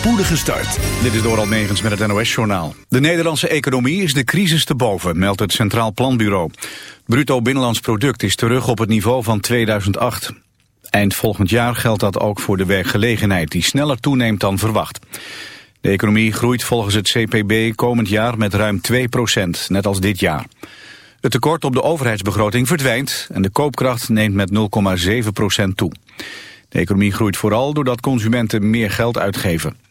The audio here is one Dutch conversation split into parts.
spoedige start. Dit is Doral Megens met het NOS-journaal. De Nederlandse economie is de crisis te boven, meldt het Centraal Planbureau. Bruto binnenlands product is terug op het niveau van 2008. Eind volgend jaar geldt dat ook voor de werkgelegenheid, die sneller toeneemt dan verwacht. De economie groeit volgens het CPB komend jaar met ruim 2% net als dit jaar. Het tekort op de overheidsbegroting verdwijnt en de koopkracht neemt met 0,7% toe. De economie groeit vooral doordat consumenten meer geld uitgeven.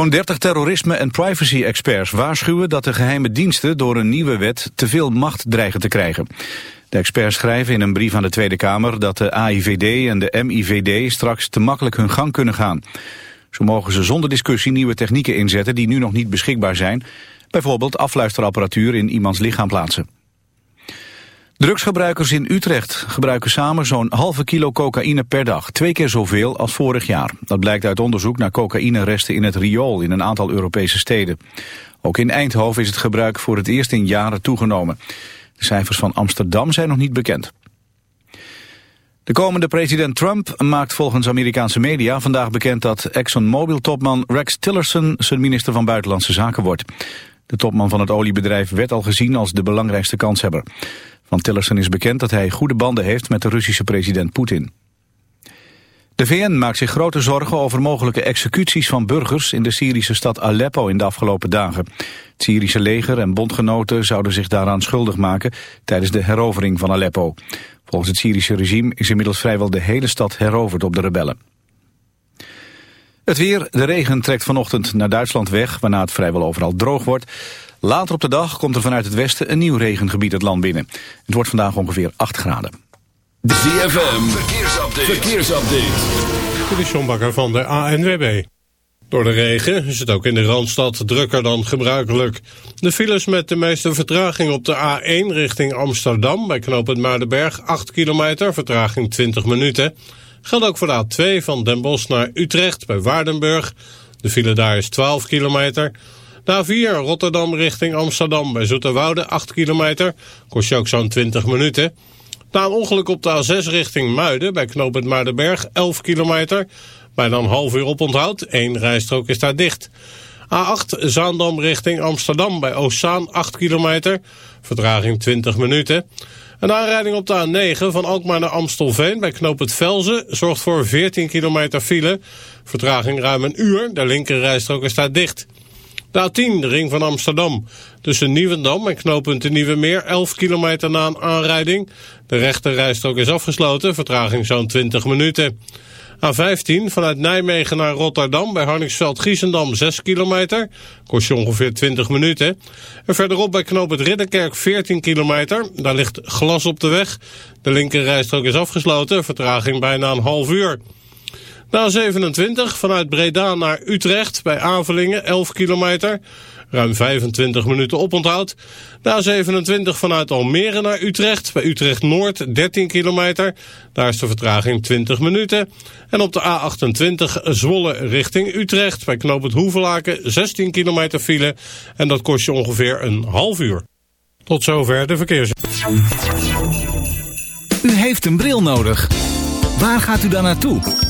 Zo'n 30 terrorisme- en privacy-experts waarschuwen dat de geheime diensten door een nieuwe wet te veel macht dreigen te krijgen. De experts schrijven in een brief aan de Tweede Kamer dat de AIVD en de MIVD straks te makkelijk hun gang kunnen gaan. Zo mogen ze zonder discussie nieuwe technieken inzetten die nu nog niet beschikbaar zijn. Bijvoorbeeld afluisterapparatuur in iemands lichaam plaatsen. Drugsgebruikers in Utrecht gebruiken samen zo'n halve kilo cocaïne per dag. Twee keer zoveel als vorig jaar. Dat blijkt uit onderzoek naar cocaïneresten in het riool in een aantal Europese steden. Ook in Eindhoven is het gebruik voor het eerst in jaren toegenomen. De cijfers van Amsterdam zijn nog niet bekend. De komende president Trump maakt volgens Amerikaanse media vandaag bekend dat ExxonMobil-topman Rex Tillerson zijn minister van Buitenlandse Zaken wordt. De topman van het oliebedrijf werd al gezien als de belangrijkste kanshebber. Van Tillerson is bekend dat hij goede banden heeft met de Russische president Poetin. De VN maakt zich grote zorgen over mogelijke executies van burgers in de Syrische stad Aleppo in de afgelopen dagen. Het Syrische leger en bondgenoten zouden zich daaraan schuldig maken tijdens de herovering van Aleppo. Volgens het Syrische regime is inmiddels vrijwel de hele stad heroverd op de rebellen. Het weer, de regen trekt vanochtend naar Duitsland weg, waarna het vrijwel overal droog wordt. Later op de dag komt er vanuit het westen een nieuw regengebied het land binnen. Het wordt vandaag ongeveer 8 graden. De ZFM, verkeersupdate. verkeersupdate. De Sjombakker van de ANWB. Door de regen is het ook in de Randstad drukker dan gebruikelijk. De files met de meeste vertraging op de A1 richting Amsterdam... bij knooppunt Muidenberg, 8 kilometer, vertraging 20 minuten. Geldt ook voor de A2 van Den Bosch naar Utrecht bij Waardenburg. De file daar is 12 kilometer... Na 4 Rotterdam richting Amsterdam bij Zoeterwoude 8 kilometer. Kost je ook zo'n 20 minuten. Na een ongeluk op de A6 richting Muiden bij knooppunt Muidenberg 11 kilometer. Bijna een half uur op onthoud. Eén rijstrook is daar dicht. A8 Zaandam richting Amsterdam bij Oostzaan 8 kilometer. Vertraging 20 minuten. Een aanrijding op de A9 van Alkmaar naar Amstelveen bij knooppunt Velzen zorgt voor 14 kilometer file. Vertraging ruim een uur. De linker rijstrook is daar dicht. De A10, de ring van Amsterdam. Tussen Nieuwendam en knooppunt de Nieuwe Meer, 11 kilometer na een aanrijding. De rechte rijstrook is afgesloten, vertraging zo'n 20 minuten. A15 vanuit Nijmegen naar Rotterdam bij Harningsveld-Giessendam 6 kilometer. Kost je ongeveer 20 minuten. En verderop bij knooppunt Ridderkerk 14 kilometer. Daar ligt glas op de weg. De linker rijstrook is afgesloten, vertraging bijna een half uur. Na 27 vanuit Breda naar Utrecht bij Avelingen 11 kilometer. Ruim 25 minuten oponthoud. Na 27 vanuit Almere naar Utrecht bij Utrecht Noord 13 kilometer. Daar is de vertraging 20 minuten. En op de A28 Zwolle richting Utrecht bij knooppunt Hoevelaken 16 kilometer file. En dat kost je ongeveer een half uur. Tot zover de verkeers. U heeft een bril nodig. Waar gaat u dan naartoe?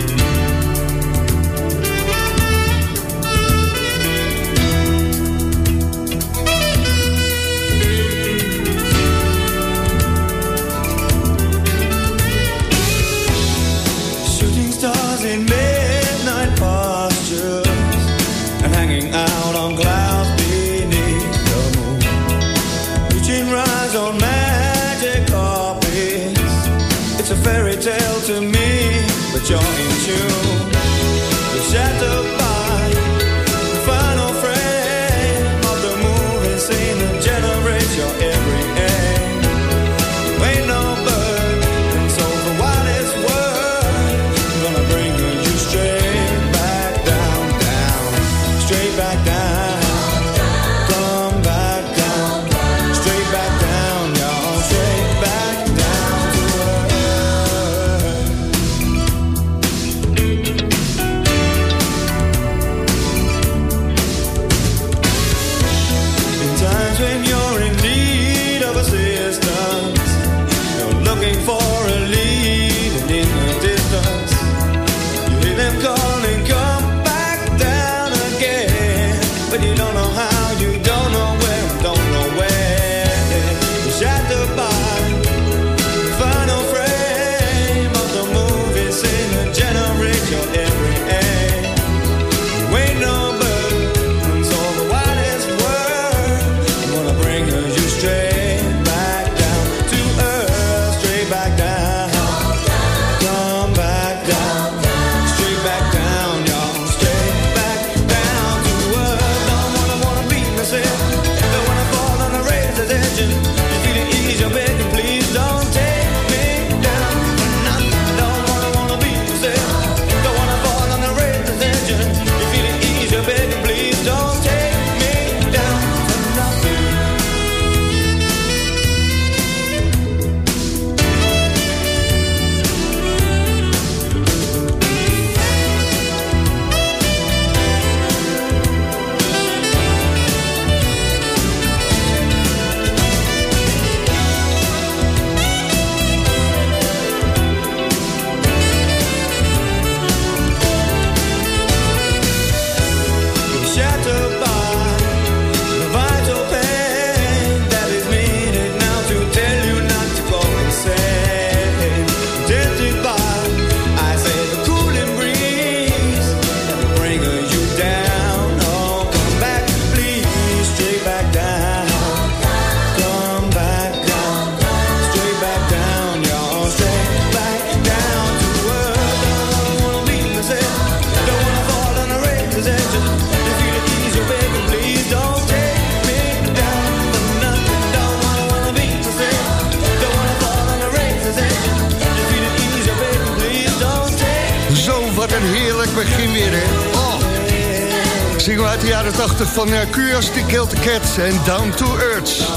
Curiosity Killed the Cat en Down to Earth.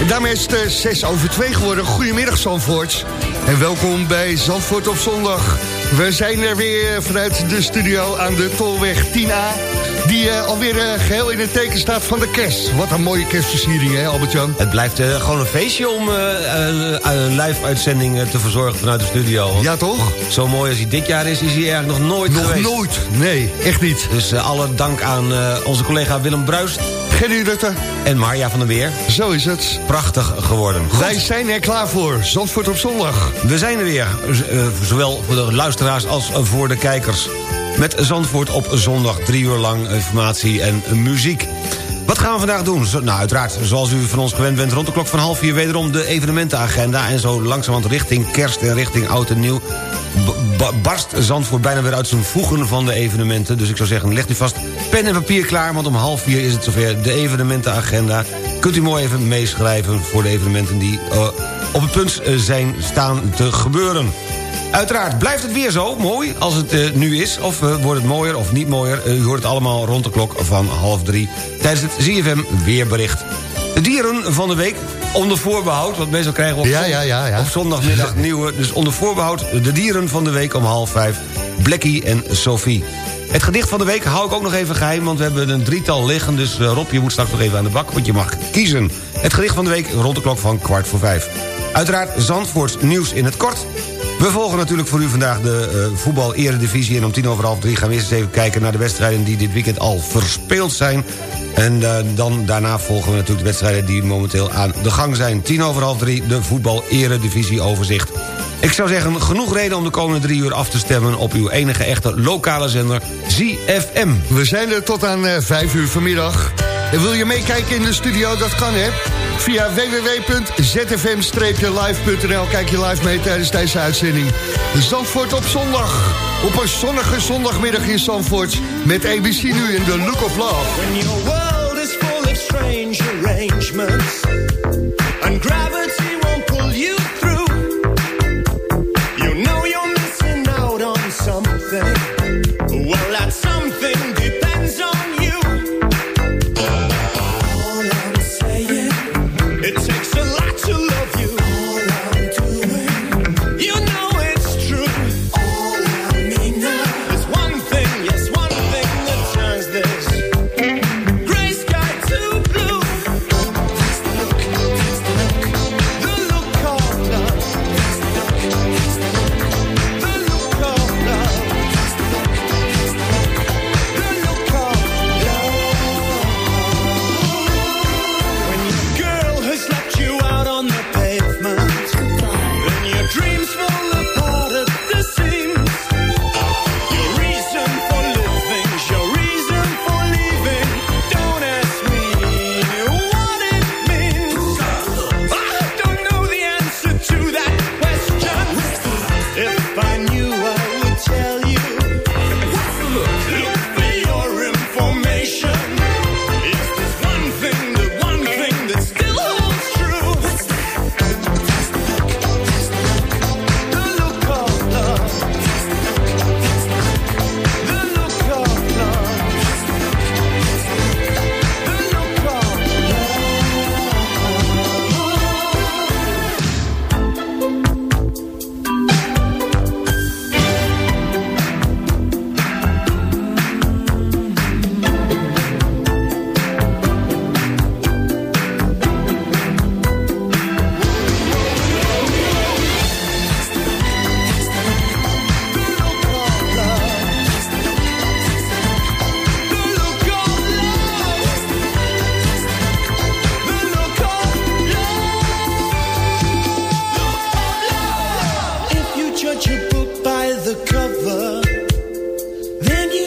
En daarmee is het uh, 6 over 2 geworden. Goedemiddag, Zandvoort. En welkom bij Zandvoort op zondag. We zijn er weer vanuit de studio aan de Tolweg 10A. Die uh, alweer uh, geheel in het teken staat van de kerst. Wat een mooie kerstversiering, hè Albert-Jan? Het blijft uh, gewoon een feestje om een live-uitzending te verzorgen vanuit de studio. Ja, toch? Zo mooi als hij dit jaar is, is hij eigenlijk nog nooit nog geweest. Nog nooit, nee, echt niet. Dus alle dank aan onze collega Willem Bruist. Gerry Rutte. En Marja van der Weer. Zo is het. Prachtig geworden. Goed. Wij zijn er klaar voor. Zandvoort op zondag. We zijn er weer. zowel voor de luisteraars als voor de kijkers. Met Zandvoort op zondag. Drie uur lang informatie en muziek. Wat gaan we vandaag doen? Nou, uiteraard, zoals u van ons gewend bent... rond de klok van half vier wederom de evenementenagenda... en zo langzamerhand richting kerst en richting oud en nieuw... barst Zandvoort bijna weer uit zijn voegen van de evenementen. Dus ik zou zeggen, legt u vast pen en papier klaar... want om half vier is het zover de evenementenagenda. Kunt u mooi even meeschrijven voor de evenementen... die uh, op het punt zijn staan te gebeuren. Uiteraard blijft het weer zo mooi als het uh, nu is... of uh, wordt het mooier of niet mooier. Uh, u hoort het allemaal rond de klok van half drie... tijdens het ZFM Weerbericht. De dieren van de week onder voorbehoud... want meestal krijgen we op, ja, ja, ja, ja. op zondagmiddag nieuwe... dus onder voorbehoud de dieren van de week om half vijf... Blackie en Sophie. Het gedicht van de week hou ik ook nog even geheim... want we hebben een drietal liggen, dus Rob, je moet straks nog even aan de bak... want je mag kiezen. Het gedicht van de week rond de klok van kwart voor vijf. Uiteraard Zandvoorts nieuws in het kort... We volgen natuurlijk voor u vandaag de uh, voetbal-eredivisie... en om tien over half drie gaan we eerst even kijken naar de wedstrijden... die dit weekend al verspeeld zijn. En uh, dan daarna volgen we natuurlijk de wedstrijden die momenteel aan de gang zijn. Tien over half drie, de voetbal-eredivisie overzicht. Ik zou zeggen, genoeg reden om de komende drie uur af te stemmen... op uw enige echte lokale zender, ZFM. We zijn er tot aan uh, vijf uur vanmiddag. En wil je meekijken in de studio? Dat kan, hè? Via www.zfm-live.nl kijk je live mee tijdens deze uitzending. Zandvoort op zondag. Op een zonnige zondagmiddag in Zandvoort. Met ABC nu in The Look of Love. When your world is full of strange arrangements. And gravity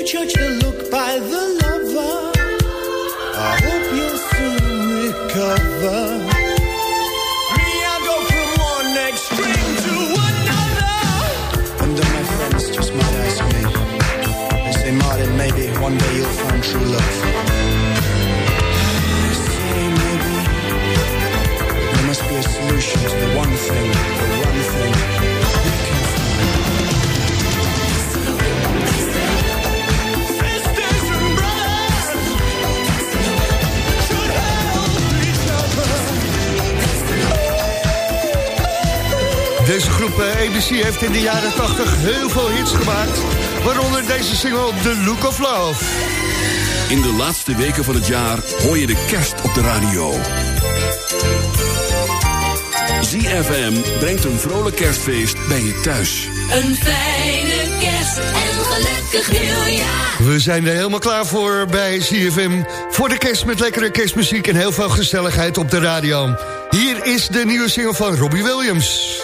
church. Groep eh, ABC heeft in de jaren 80 heel veel hits gemaakt. Waaronder deze single The Look of Love. In de laatste weken van het jaar hoor je de kerst op de radio. ZFM brengt een vrolijk kerstfeest bij je thuis. Een fijne kerst en een gelukkig nieuwjaar. We zijn er helemaal klaar voor bij CFM. Voor de kerst met lekkere kerstmuziek en heel veel gezelligheid op de radio. Hier is de nieuwe single van Robbie Williams.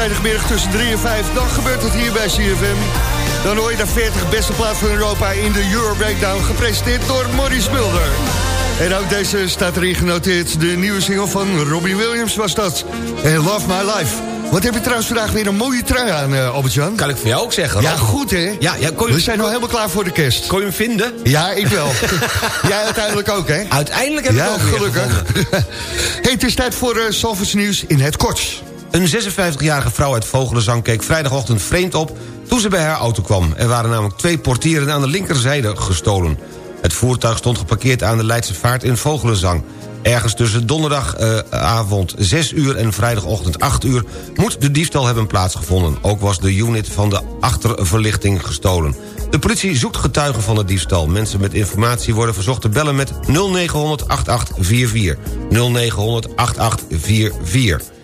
Vrijdagmiddag tussen 3 en 5, dan gebeurt het hier bij CFM. Dan hoor je de 40 beste plaat van Europa in de Euro Breakdown... gepresenteerd door Maurice Mulder. En ook deze staat erin genoteerd. De nieuwe single van Robbie Williams was dat. En Love My Life. Wat heb je trouwens vandaag weer een mooie trui aan, eh, Albert-Jan? Kan ik voor jou ook zeggen, Ja, goed hè? Ja, ja, kon je- We zijn al helemaal klaar voor de kerst. Kon je hem vinden? Ja, ik wel. Jij uiteindelijk ook, hè? Uiteindelijk heb ik Ja, het ook gelukkig. hey, het is tijd voor uh, Salvers nieuws in het kort. Een 56-jarige vrouw uit Vogelenzang keek vrijdagochtend vreemd op... toen ze bij haar auto kwam. Er waren namelijk twee portieren aan de linkerzijde gestolen. Het voertuig stond geparkeerd aan de Leidse Vaart in Vogelenzang. Ergens tussen donderdagavond 6 uur en vrijdagochtend 8 uur... moet de diefstal hebben plaatsgevonden. Ook was de unit van de achterverlichting gestolen. De politie zoekt getuigen van de diefstal. Mensen met informatie worden verzocht te bellen met 0900 8844. 0900 8844.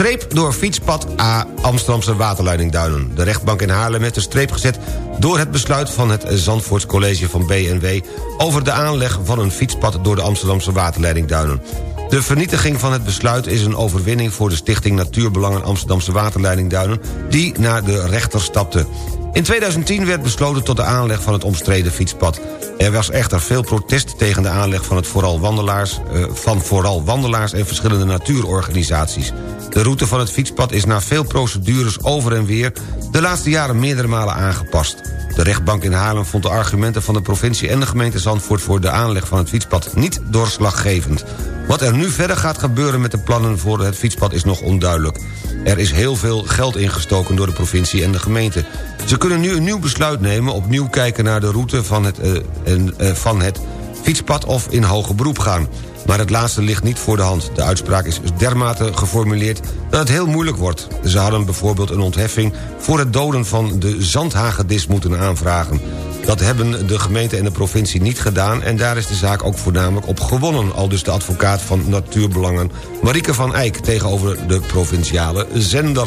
Streep door fietspad A Amsterdamse waterleidingduinen. De rechtbank in Haarlem heeft een streep gezet... door het besluit van het Zandvoorts College van BNW... over de aanleg van een fietspad door de Amsterdamse waterleidingduinen. De vernietiging van het besluit is een overwinning... voor de Stichting Natuurbelangen Amsterdamse waterleidingduinen... die naar de rechter stapte. In 2010 werd besloten tot de aanleg van het omstreden fietspad. Er was echter veel protest tegen de aanleg van, het vooral wandelaars, eh, van vooral wandelaars en verschillende natuurorganisaties. De route van het fietspad is na veel procedures over en weer... de laatste jaren meerdere malen aangepast. De rechtbank in Haarlem vond de argumenten van de provincie en de gemeente Zandvoort... voor de aanleg van het fietspad niet doorslaggevend. Wat er nu verder gaat gebeuren met de plannen voor het fietspad is nog onduidelijk. Er is heel veel geld ingestoken door de provincie en de gemeente. Ze kunnen nu een nieuw besluit nemen, opnieuw kijken naar de route van het, eh, eh, van het fietspad of in hoger beroep gaan. Maar het laatste ligt niet voor de hand. De uitspraak is dermate geformuleerd dat het heel moeilijk wordt. Ze hadden bijvoorbeeld een ontheffing voor het doden van de zandhagedis moeten aanvragen. Dat hebben de gemeente en de provincie niet gedaan... en daar is de zaak ook voornamelijk op gewonnen... al dus de advocaat van Natuurbelangen Marieke van Eyck... tegenover de provinciale zender.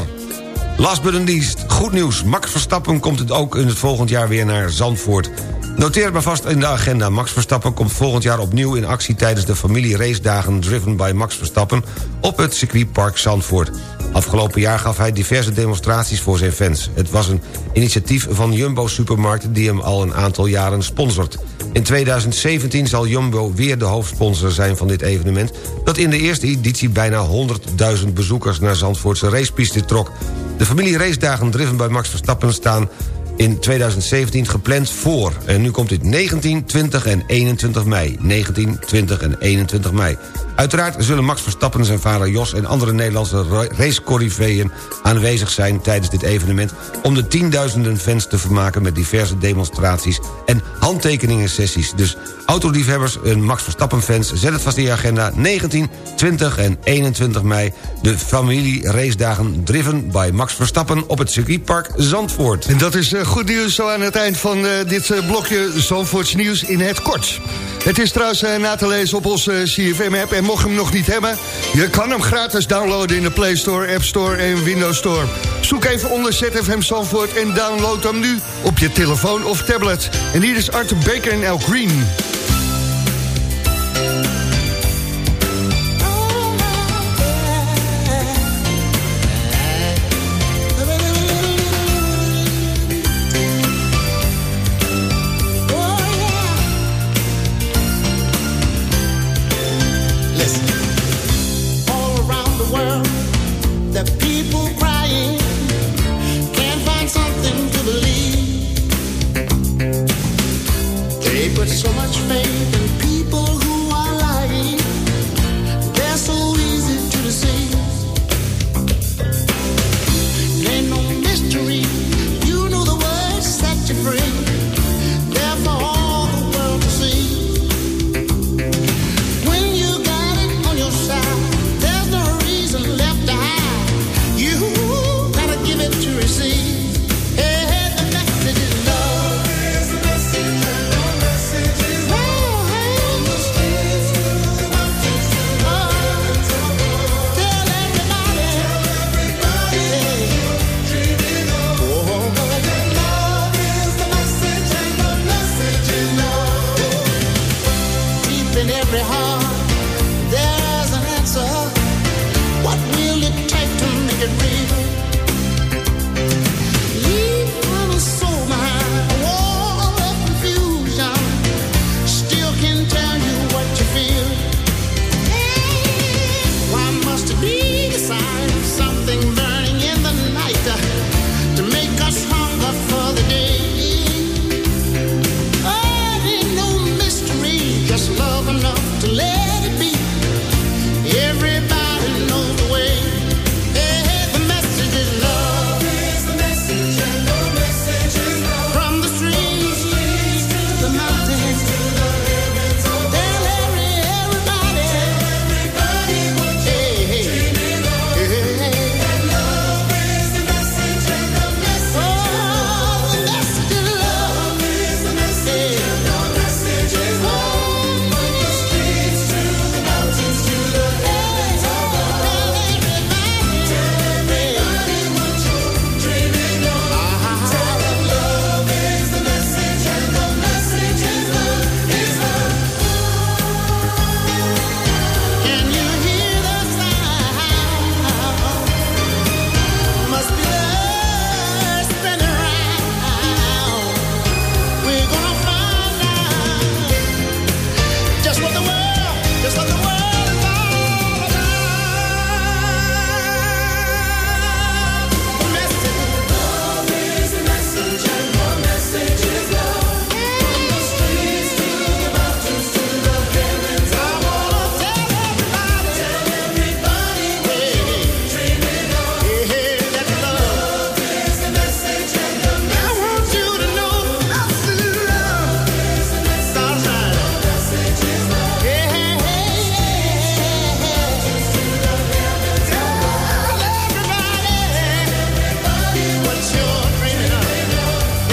Last but not least, goed nieuws. Max Verstappen komt het ook in het volgend jaar weer naar Zandvoort. Noteer maar vast in de agenda. Max Verstappen komt volgend jaar opnieuw in actie... tijdens de familie racedagen Driven by Max Verstappen... op het circuitpark Zandvoort. Afgelopen jaar gaf hij diverse demonstraties voor zijn fans. Het was een initiatief van Jumbo Supermarkt die hem al een aantal jaren sponsort. In 2017 zal Jumbo weer de hoofdsponsor zijn van dit evenement... dat in de eerste editie bijna 100.000 bezoekers naar Zandvoortse racepiste trok. De familie racedagen driven bij Max Verstappen staan in 2017 gepland voor. En nu komt dit 19, 20 en 21 mei. 19, 20 en 21 mei. Uiteraard zullen Max Verstappen, zijn vader Jos... en andere Nederlandse racecorriveeën aanwezig zijn tijdens dit evenement... om de tienduizenden fans te vermaken met diverse demonstraties... en handtekeningen sessies. Dus autoliefhebbers en Max Verstappen-fans... zet het vast in je agenda 19, 20 en 21 mei... de familie racedagen driven bij Max Verstappen... op het circuitpark Zandvoort. En dat is uh, goed nieuws zo aan het eind van uh, dit uh, blokje Zandvoorts nieuws in het kort. Het is trouwens na te lezen op onze CFM-app... mocht je hem nog niet hebben... je kan hem gratis downloaden in de Play Store, App Store en Windows Store. Zoek even onder ZFM Zandvoort en download hem nu op je telefoon of tablet. En hier is Arthur Baker en El Green.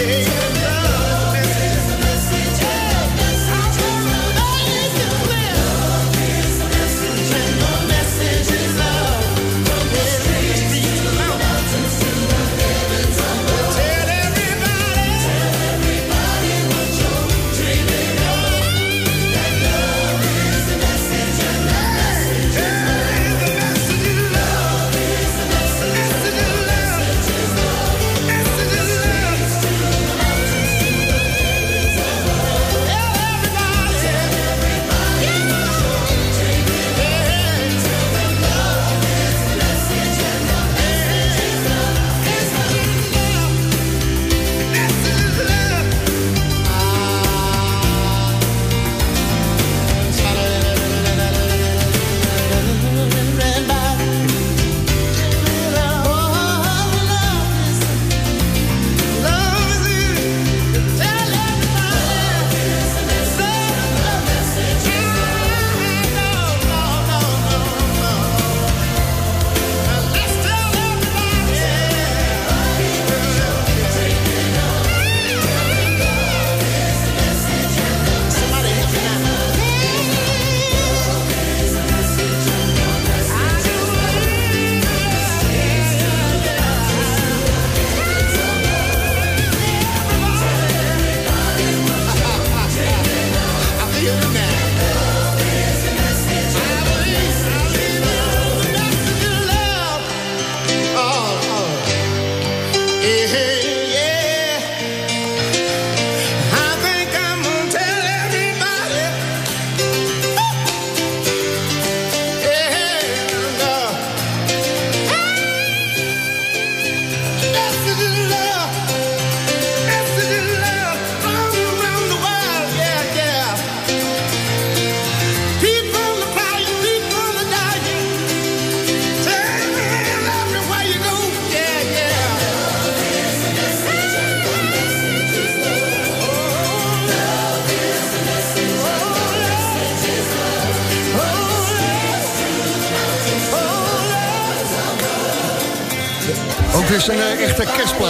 yeah.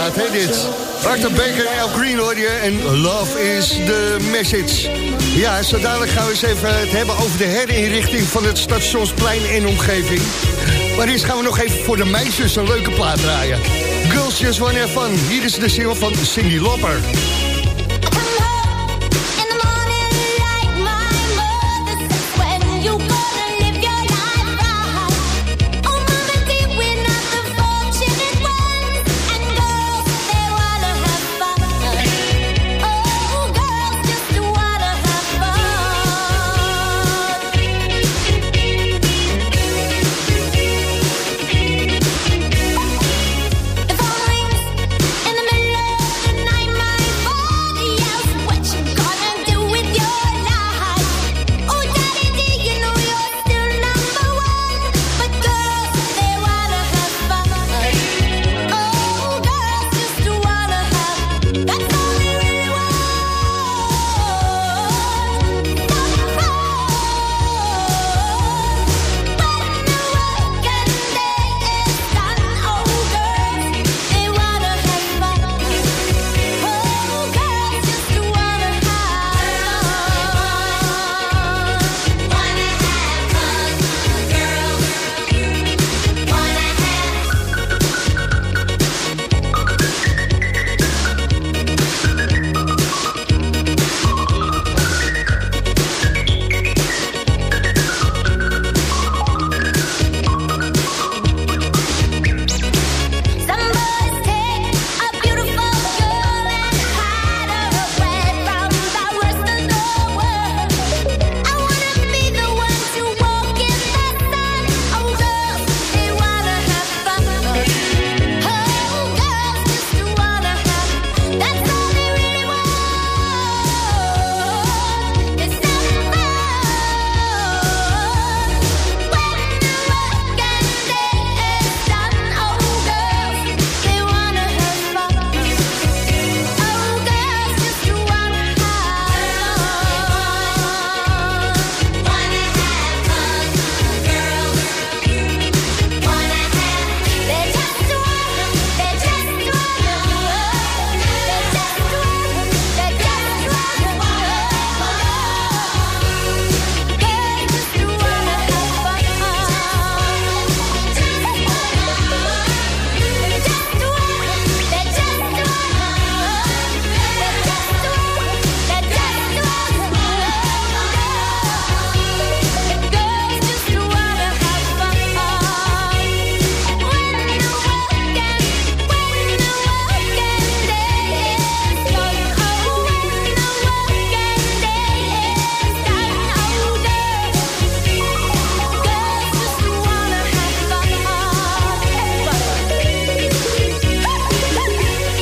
Kerstplaat, hè, dit. Arthur Baker en Al Green hoor je en Love is the message. Ja, zo dadelijk gaan we eens even het hebben over de herinrichting van het Stationsplein en omgeving. Maar eerst gaan we nog even voor de meisjes een leuke plaat draaien. Girls Just One Have Fun. Hier is de single van Cindy Lauper.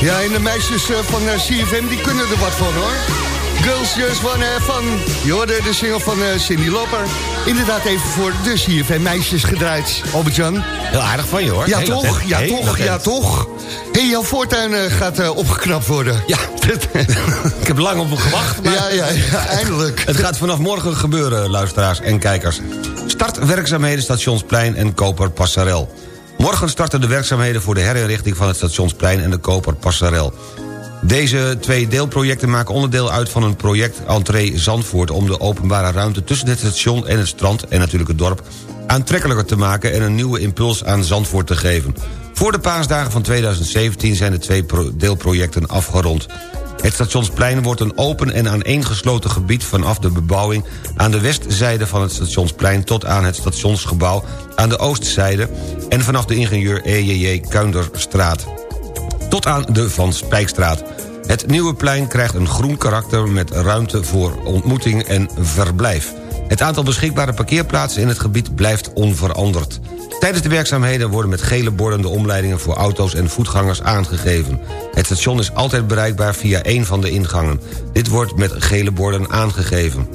Ja, en de meisjes eh, van eh, CFM, die kunnen er wat van, hoor. Girls Just Wanna Have Fun. Je hoorde de single van eh, Cindy Loper. Inderdaad even voor de CFM meisjes gedraaid. Albert-Jan. Heel aardig van je, hoor. Ja, Heel toch? Ja, Heel toch? Ja, toch? Hé, hey, jouw voortuin gaat opgeknapt worden. Ja, ik heb lang op hem gewacht. Maar Ja, ja, ja, eindelijk. Het gaat vanaf morgen gebeuren, luisteraars en kijkers. Start werkzaamheden Stationsplein en Koper Passarel. Morgen starten de werkzaamheden voor de herinrichting van het Stationsplein en de Koper Passarel. Deze twee deelprojecten maken onderdeel uit van een project Entree Zandvoort... om de openbare ruimte tussen het station en het strand en natuurlijk het dorp... aantrekkelijker te maken en een nieuwe impuls aan Zandvoort te geven. Voor de paasdagen van 2017 zijn de twee pro- deelprojecten afgerond. Het stationsplein wordt een open en aaneengesloten gebied... vanaf de bebouwing aan de westzijde van het stationsplein... tot aan het stationsgebouw aan de oostzijde... en vanaf de ingenieur E.J.J. Kuinderstraat tot aan de Van Spijkstraat. Het nieuwe plein krijgt een groen karakter met ruimte voor ontmoeting en verblijf. Het aantal beschikbare parkeerplaatsen in het gebied blijft onveranderd. Tijdens de werkzaamheden worden met gele borden de omleidingen voor auto's en voetgangers aangegeven. Het station is altijd bereikbaar via één van de ingangen. Dit wordt met gele borden aangegeven.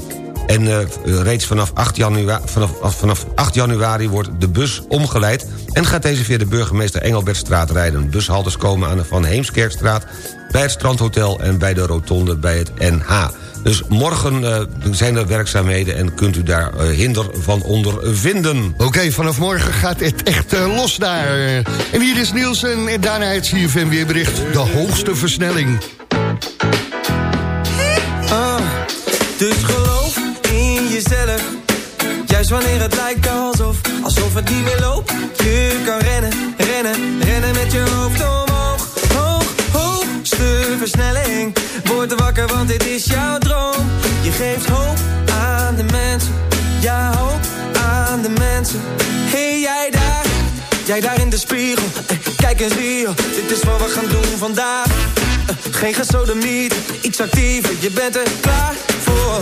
En uh, reeds vanaf 8, januari, vanaf, vanaf 8 januari wordt de bus omgeleid... en gaat deze via de burgemeester Engelbertstraat rijden. Bushaltes komen aan de Van Heemskerkstraat... bij het Strandhotel en bij de rotonde bij het NH. Dus morgen uh, zijn er werkzaamheden en kunt u daar uh, hinder van ondervinden. Oké, okay, vanaf morgen gaat het echt uh, los daar. En hier is Nielsen en daarna het CFM weerbericht. De hoogste versnelling. Uh, dus geloof Juist wanneer het lijkt alsof, alsof het niet meer loopt. Je kan rennen, rennen, rennen met je hoofd omhoog. Hoog, hoogste versnelling. Word wakker, want dit is jouw droom. Je geeft hoop aan de mensen. Ja, hoop aan de mensen. Hey, jij daar, jij daar in de spiegel. Eh, kijk eens hier, dit is wat we gaan doen vandaag. Uh, geen gesodemiet, iets actiever. Je bent er klaar voor.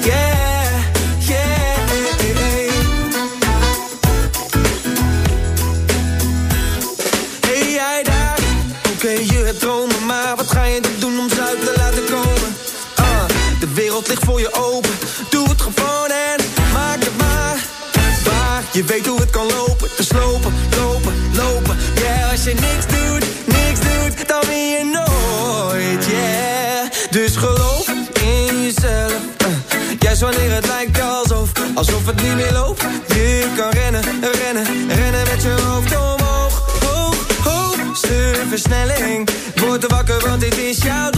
Mm, yeah, yeah. Alsof het niet meer loopt. Je kan rennen, rennen, rennen met je hoofd omhoog, hoog, hoogste versnelling. Word wakker, want dit is jouw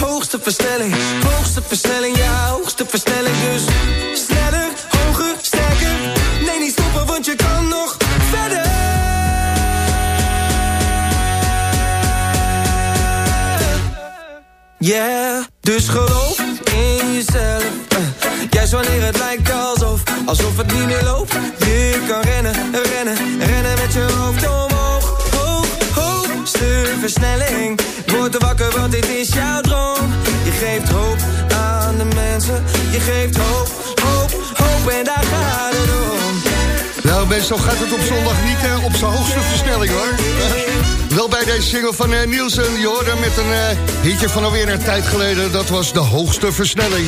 hoogste versnelling. Meestal gaat het op zondag niet op zijn hoogste versnelling, hoor. Wel bij deze single van uh, Nielsen, je hoorde met een uh, hitje van alweer een tijd geleden. Dat was de hoogste versnelling.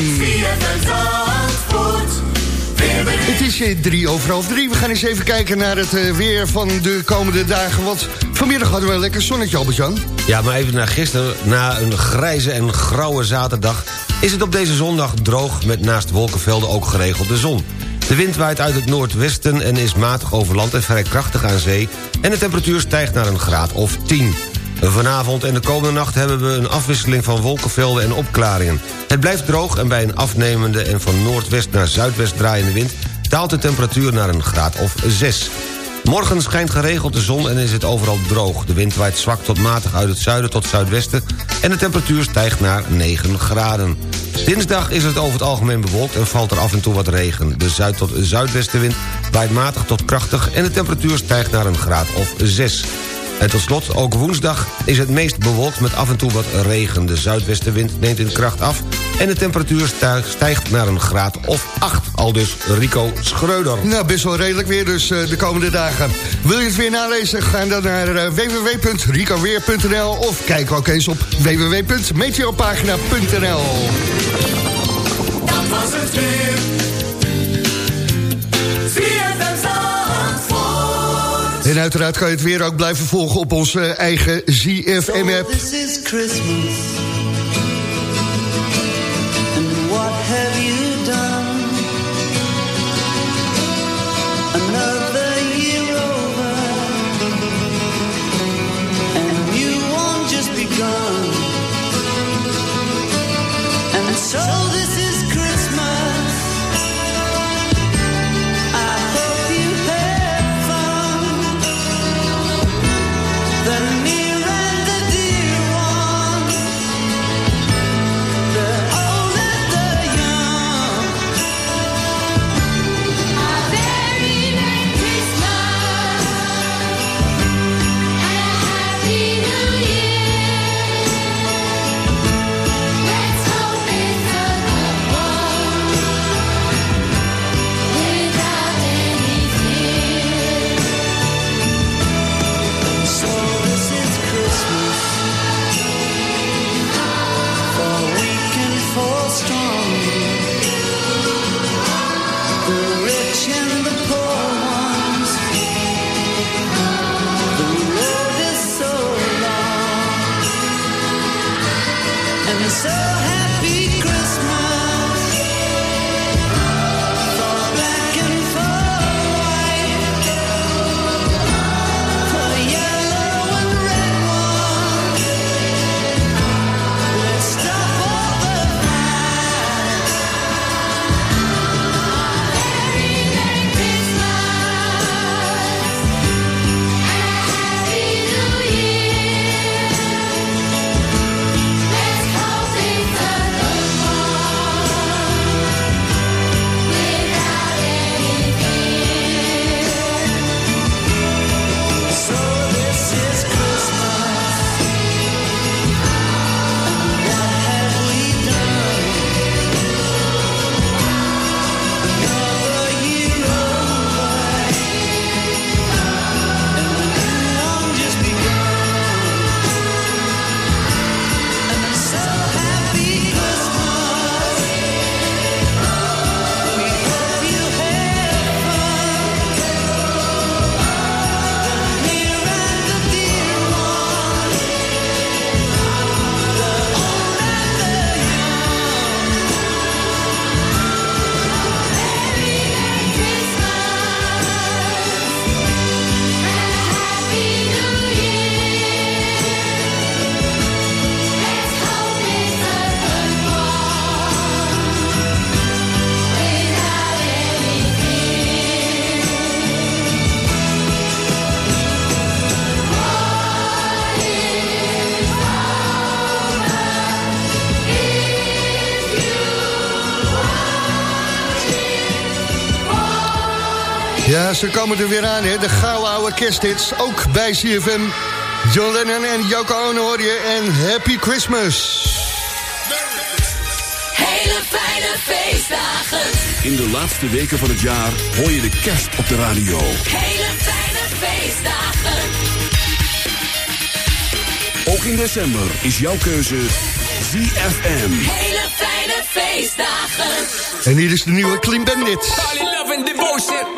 Het is uh, drie over half drie. We gaan eens even kijken naar het weer van de komende dagen. Want vanmiddag hadden we een lekker zonnetje, Albert-Jan. Ja, maar even naar gisteren. Na een grijze en grauwe zaterdag... is het op deze zondag droog met naast wolkenvelden ook geregeld de zon. De wind waait uit het noordwesten en is matig over land en vrij krachtig aan zee... en de temperatuur stijgt naar een graad of 10. Vanavond en de komende nacht hebben we een afwisseling van wolkenvelden en opklaringen. Het blijft droog en bij een afnemende en van noordwest naar zuidwest draaiende wind... daalt de temperatuur naar een graad of 6. Morgen schijnt geregeld de zon en is het overal droog. De wind waait zwak tot matig uit het zuiden tot zuidwesten... en de temperatuur stijgt naar 9 graden. Dinsdag is het over het algemeen bewolkt en valt er af en toe wat regen. De zuid- tot zuidwestenwind waait matig tot krachtig... en de temperatuur stijgt naar een graad of 6. En tot slot, ook woensdag is het meest bewolkt met af en toe wat regen. De zuidwestenwind neemt in kracht af en de temperatuur stijgt naar een graad of 8. Al dus Rico Schreuder. Nou, best wel redelijk weer dus uh, de komende dagen. Wil je het weer nalezen? Ga dan naar uh, www.ricoweer.nl of kijk ook eens op www.meteopagina.nl Dat was het weer. En uiteraard kan je het weer ook blijven volgen op onze eigen ZFM-app. This Ja, ze komen er weer aan, hè. De gouden oude kersthits, ook bij CFM. John Lennon en Yoko Ono hoor je en Happy Christmas. Hele fijne feestdagen. In de laatste weken van het jaar hoor je de kerst op de radio. Hele fijne feestdagen. Ook in december is jouw keuze ZFM. Hele fijne feestdagen. En hier is de nieuwe Clean Bandit. Love and devotion.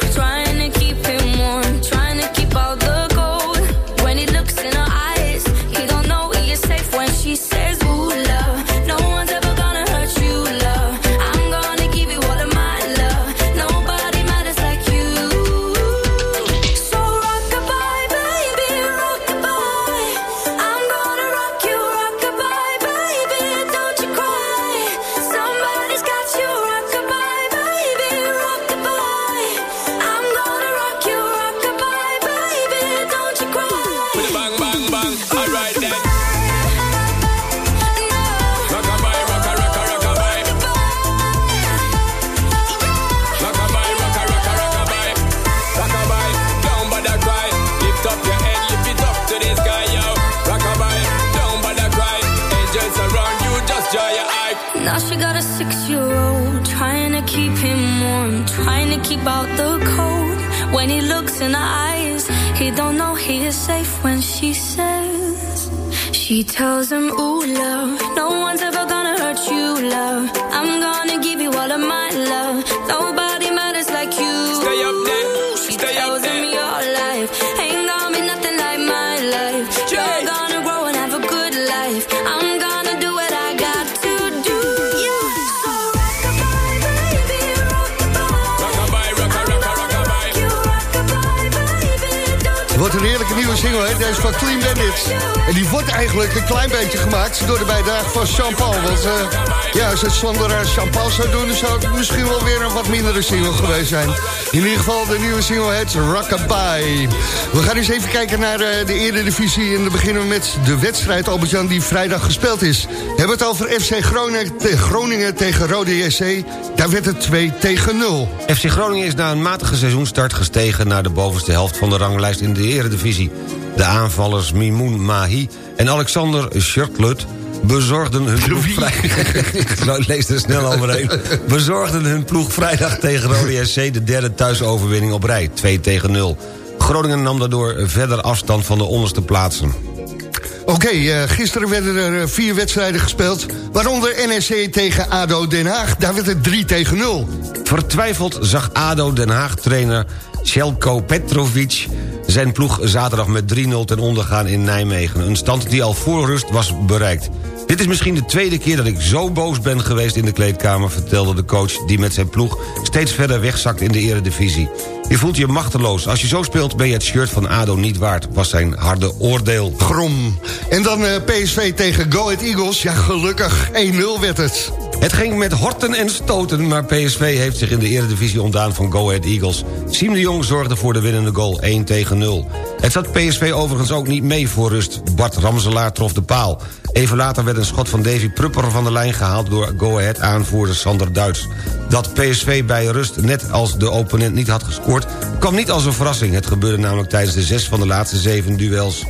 in her eyes, he don't know he is safe when she says. She tells him, "Ooh, love, no one's single, hè? Deze van Clean Bandit. En die wordt eigenlijk een klein beetje gemaakt door de bijdrage van Jean-Paul. Want eh, ja, als het zonder Jean-Paul zou doen... dan zou het misschien wel weer een wat mindere single geweest zijn. In ieder geval de nieuwe single, het Rockabye. We gaan eens even kijken naar eh, de Eredivisie. En dan beginnen we met de wedstrijd, Albert-Jan, die vrijdag gespeeld is. We hebben het over FC Groningen, Groningen tegen Rode JC. Daar werd het 2 tegen 0. FC Groningen is na een matige seizoenstart gestegen... naar de bovenste helft van de ranglijst in de eredivisie. De aanvallers Mimoun Mahi en Alexander Schurtlut bezorgden hun ploeg vrijdag... Ik lees er snel overheen. Bezorgden hun ploeg vrijdag tegen Rode SC... de derde thuisoverwinning op rij, 2 tegen 0. Groningen nam daardoor verder afstand van de onderste plaatsen. Oké, eh, gisteren werden er eh, vier wedstrijden gespeeld. Waaronder NEC tegen ADO Den Haag. Daar werd het 3 tegen 0. Vertwijfeld zag ADO Den Haag-trainer Celko Petrovic... zijn ploeg zaterdag met 3-0 ten onder gaan in Nijmegen. Een stand die al voor rust was bereikt. Dit is misschien de tweede keer dat ik zo boos ben geweest in de kleedkamer... vertelde de coach die met zijn ploeg steeds verder wegzakt in de eredivisie. Je voelt je machteloos. Als je zo speelt ben je het shirt van ADO niet waard... was zijn harde oordeel. Grom. En dan eh, PSV tegen Go Ahead Eagles. Ja, gelukkig. 1-0 werd het. Het ging met horten en stoten, maar PSV heeft zich in de eredivisie ontdaan van Go Ahead Eagles. Siem de Jong zorgde voor de winnende goal, 1 tegen 0. Het zat PSV overigens ook niet mee voor rust. Bart Ramselaar trof de paal. Even later werd een schot van Davy Prupper van de lijn gehaald... door Go Ahead aanvoerder Sander Duits. Dat PSV bij rust net als de opponent niet had gescoord... kwam niet als een verrassing. Het gebeurde namelijk tijdens de zes van de laatste zeven duels.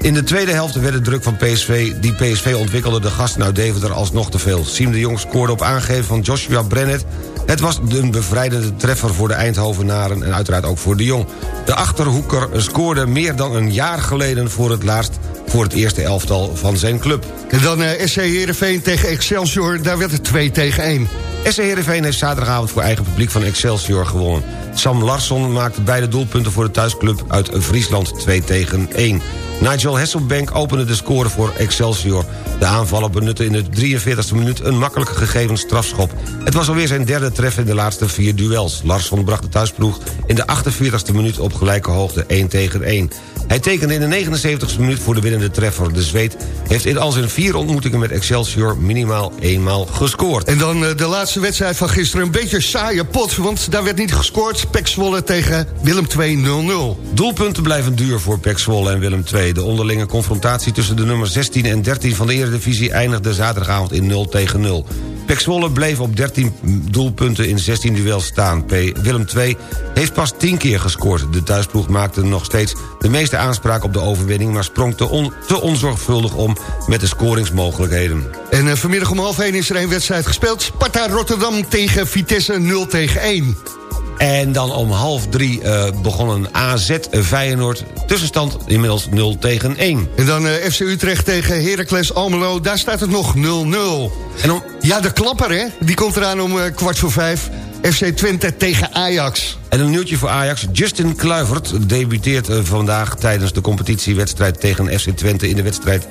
In de tweede helft werd de druk van PSV, die PSV ontwikkelde... de gasten uit Deventer alsnog te veel. Siem de Jong scoorde op aangeven van Joshua Brennet... Het was een bevrijdende treffer voor de Eindhovenaren en uiteraard ook voor de Jong. De Achterhoeker scoorde meer dan een jaar geleden voor het laatst voor het eerste elftal van zijn club. En dan uh, SC Heerenveen tegen Excelsior, daar werd het 2 tegen 1. SC Heerenveen heeft zaterdagavond voor eigen publiek van Excelsior gewonnen. Sam Larsson maakte beide doelpunten voor de thuisclub uit Friesland 2 tegen 1. Nigel Hesselbank opende de score voor Excelsior. De aanvaller benutte in de 43e minuut een makkelijk gegeven strafschop. Het was alweer zijn derde treffer in de laatste vier duels. Larsson bracht de thuisploeg in de 48e minuut op gelijke hoogte 1 tegen 1. Hij tekende in de 79e minuut voor de winnende treffer. De Zweed heeft in al zijn vier ontmoetingen met Excelsior minimaal eenmaal gescoord. En dan uh, de laatste wedstrijd van gisteren. Een beetje saaie pot, want daar werd niet gescoord. Pek Zwolle tegen Willem 2-0-0. Doelpunten blijven duur voor Pek Zwolle en Willem 2. De onderlinge confrontatie tussen de nummer 16 en 13 van de Eredivisie... eindigde zaterdagavond in 0 tegen 0. Pek Zwolle bleef op 13 doelpunten in 16 duels staan. P. Willem II heeft pas 10 keer gescoord. De thuisploeg maakte nog steeds de meeste aanspraak op de overwinning... maar sprong te, on, te onzorgvuldig om met de scoringsmogelijkheden. En uh, vanmiddag om half 1 is er een wedstrijd gespeeld. Sparta Rotterdam tegen Vitesse 0 tegen 1. En dan om half drie uh, begonnen AZ Feyenoord. Tussenstand inmiddels 0 tegen 1. En dan uh, FC Utrecht tegen Heracles Almelo. Daar staat het nog 0-0. En om... Ja, de klapper, hè? Die komt eraan om uh, kwart voor vijf. FC Twente tegen Ajax. En een nieuwtje voor Ajax. Justin Kluivert debuteert vandaag tijdens de competitiewedstrijd tegen FC Twente... in de wedstrijd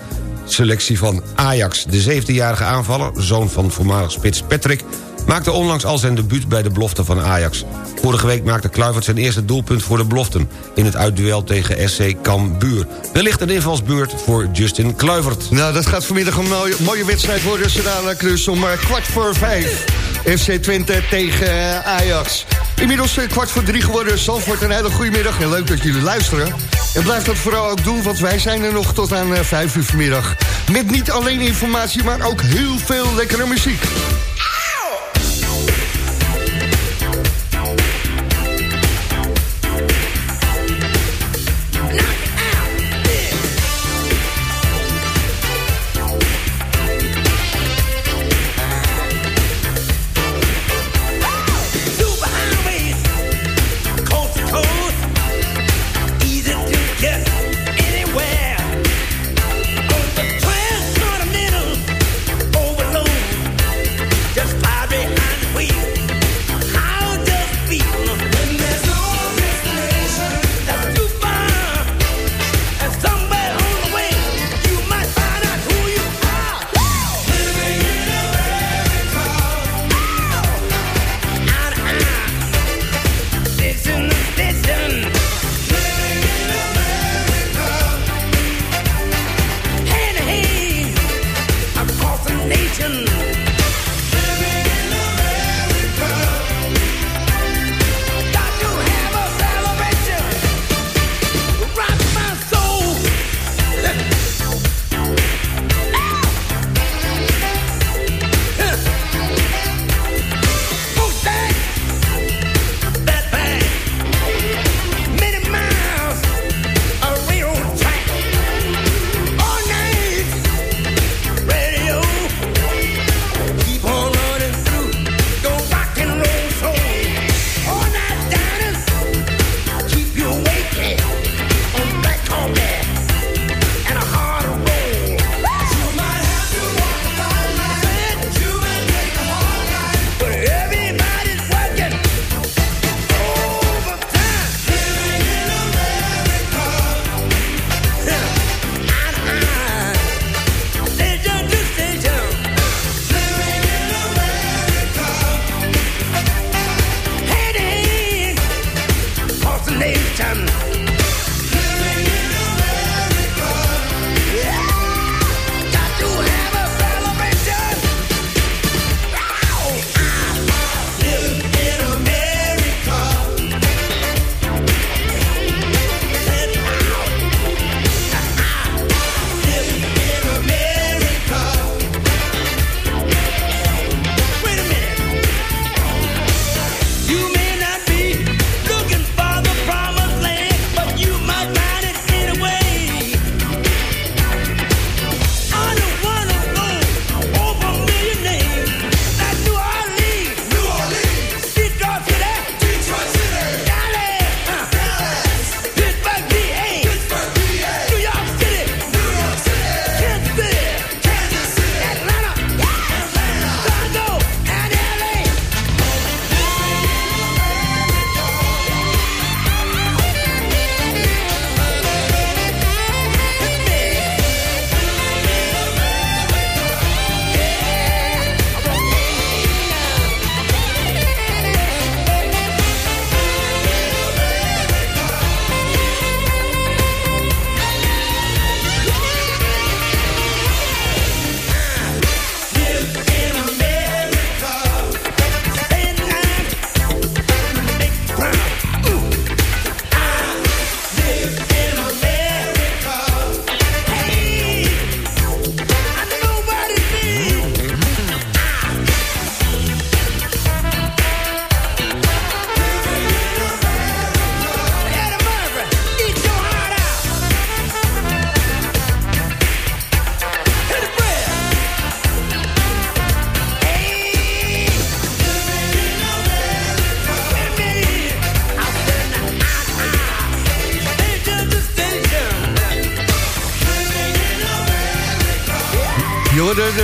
selectie van Ajax. De 17-jarige aanvaller, zoon van voormalig spits Patrick maakte onlangs al zijn debuut bij de belofte van Ajax. Vorige week maakte Kluivert zijn eerste doelpunt voor de beloften... in het uitduel tegen SC Cambuur. Wellicht een invalsbeurt voor Justin Kluivert. Nou, dat gaat vanmiddag een mooie, wedstrijd worden. Ze dadelijk dus om kwart voor vijf. FC Twente tegen Ajax. Inmiddels kwart voor drie geworden. Zalvoort een hele goede middag en leuk dat jullie luisteren. En blijf dat vooral ook doen, want wij zijn er nog tot aan vijf uur vanmiddag. Met niet alleen informatie, maar ook heel veel lekkere muziek.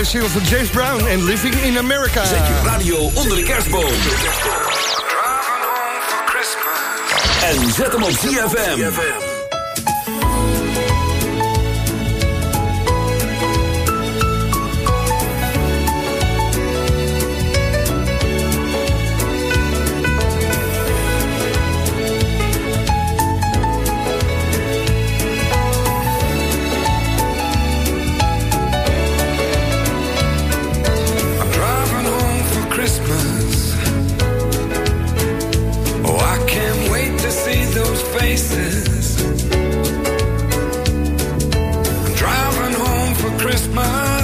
Single van James Brown en Living in America. Zet je radio onder de kerstboom. En zet hem op ZFM. Christmas,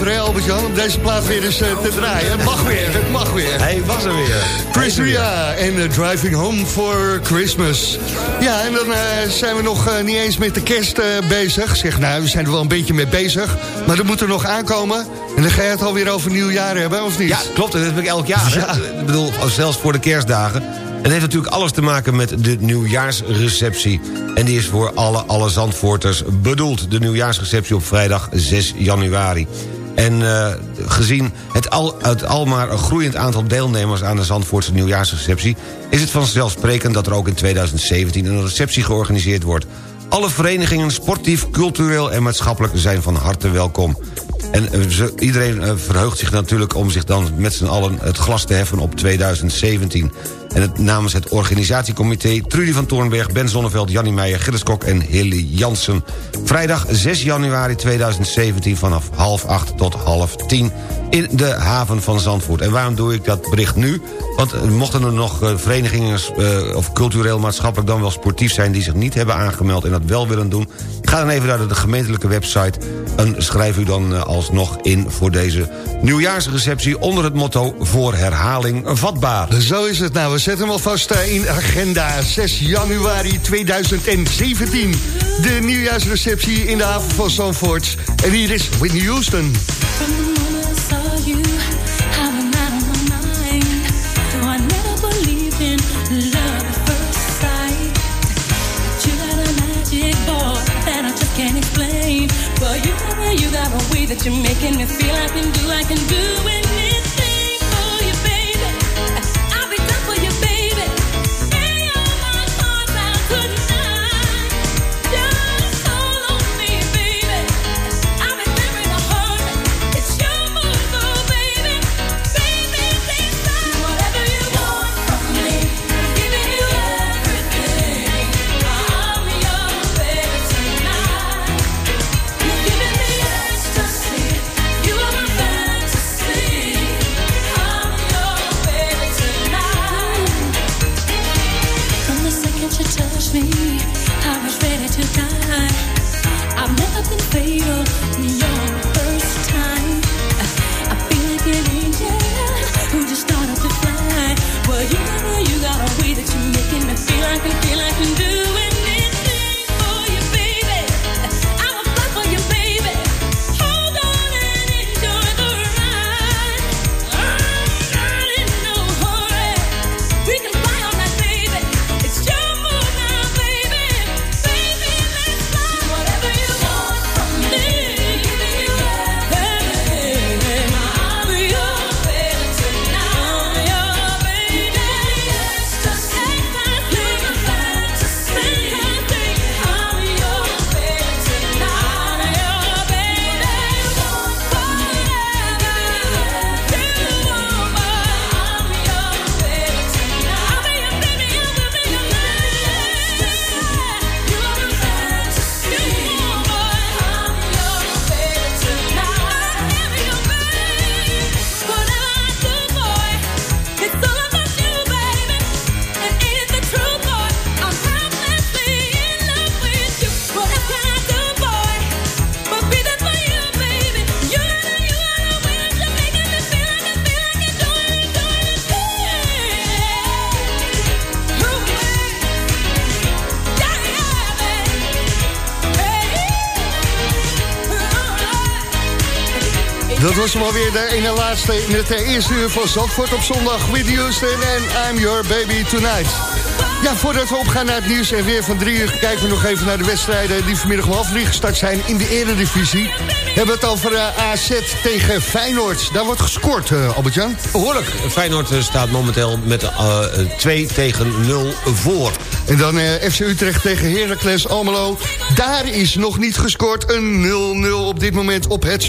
over, hè, Albert-Jan, om deze plaat weer eens eh, te draaien. Het mag weer, het mag weer. Hij was er weer. Chris Ria en eh, Driving Home for Christmas. Ja, en dan eh, zijn we nog niet eens met de kerst bezig. Zeg, nou, we zijn er wel een beetje mee bezig. Maar dat moet er nog aankomen. En dan ga je het alweer over nieuwjaar hebben, of niet? Ja, klopt. Dat heb ik elk jaar. hè. Ik bedoel, zelfs voor de kerstdagen. Het heeft natuurlijk alles te maken met de nieuwjaarsreceptie. En die is voor alle, alle Zandvoorters bedoeld. De nieuwjaarsreceptie op vrijdag 6 januari. En eh, gezien het al, het al maar een groeiend aantal deelnemers... aan de Zandvoortse nieuwjaarsreceptie... is het vanzelfsprekend dat er ook in 2017 een receptie georganiseerd wordt. Alle verenigingen, sportief, cultureel en maatschappelijk... zijn van harte welkom. En eh, iedereen eh, verheugt zich natuurlijk om zich dan met z'n allen het glas te heffen op 2017. En het, namens het organisatiecomité Trudy van Toornberg, Ben Zonneveld, Jannie Meijer, Gilles Kok en Hilly Jansen. Vrijdag 6 januari 2017 vanaf half acht tot half tien in de haven van Zandvoort. En waarom doe ik dat bericht nu? Want eh, mochten er nog eh, verenigingen eh, of cultureel maatschappelijk dan wel sportief zijn... die zich niet hebben aangemeld en dat wel willen doen... ga dan even naar de gemeentelijke website en schrijf u dan alsnog in voor deze nieuwjaarsreceptie... onder het motto voor herhaling vatbaar. Zo is het nou. We zetten hem alvast in agenda. 6 januari 2017. De nieuwjaarsreceptie in de haven van Zandvoort. En hier is Whitney Houston. You got a way that you're making me feel. I can do, I can do anything alweer de ene laatste in het eh, eerste uur van Zandvoort op zondag. Whitney Houston en I'm Your Baby Tonight. Ja, voordat we opgaan naar het nieuws en weer van drie uur... kijken we nog even naar de wedstrijden die vanmiddag om half drie gestart zijn in de eredivisie. We hebben het over uh, AZ tegen Feyenoord. Daar wordt gescoord, uh, Albert-Jan. Behoorlijk. Feyenoord eh, staat momenteel met uh, 2 tegen 0 voor. En dan FC Utrecht tegen Heracles Almelo. Daar is nog niet gescoord. Een 0-0 op dit moment op het...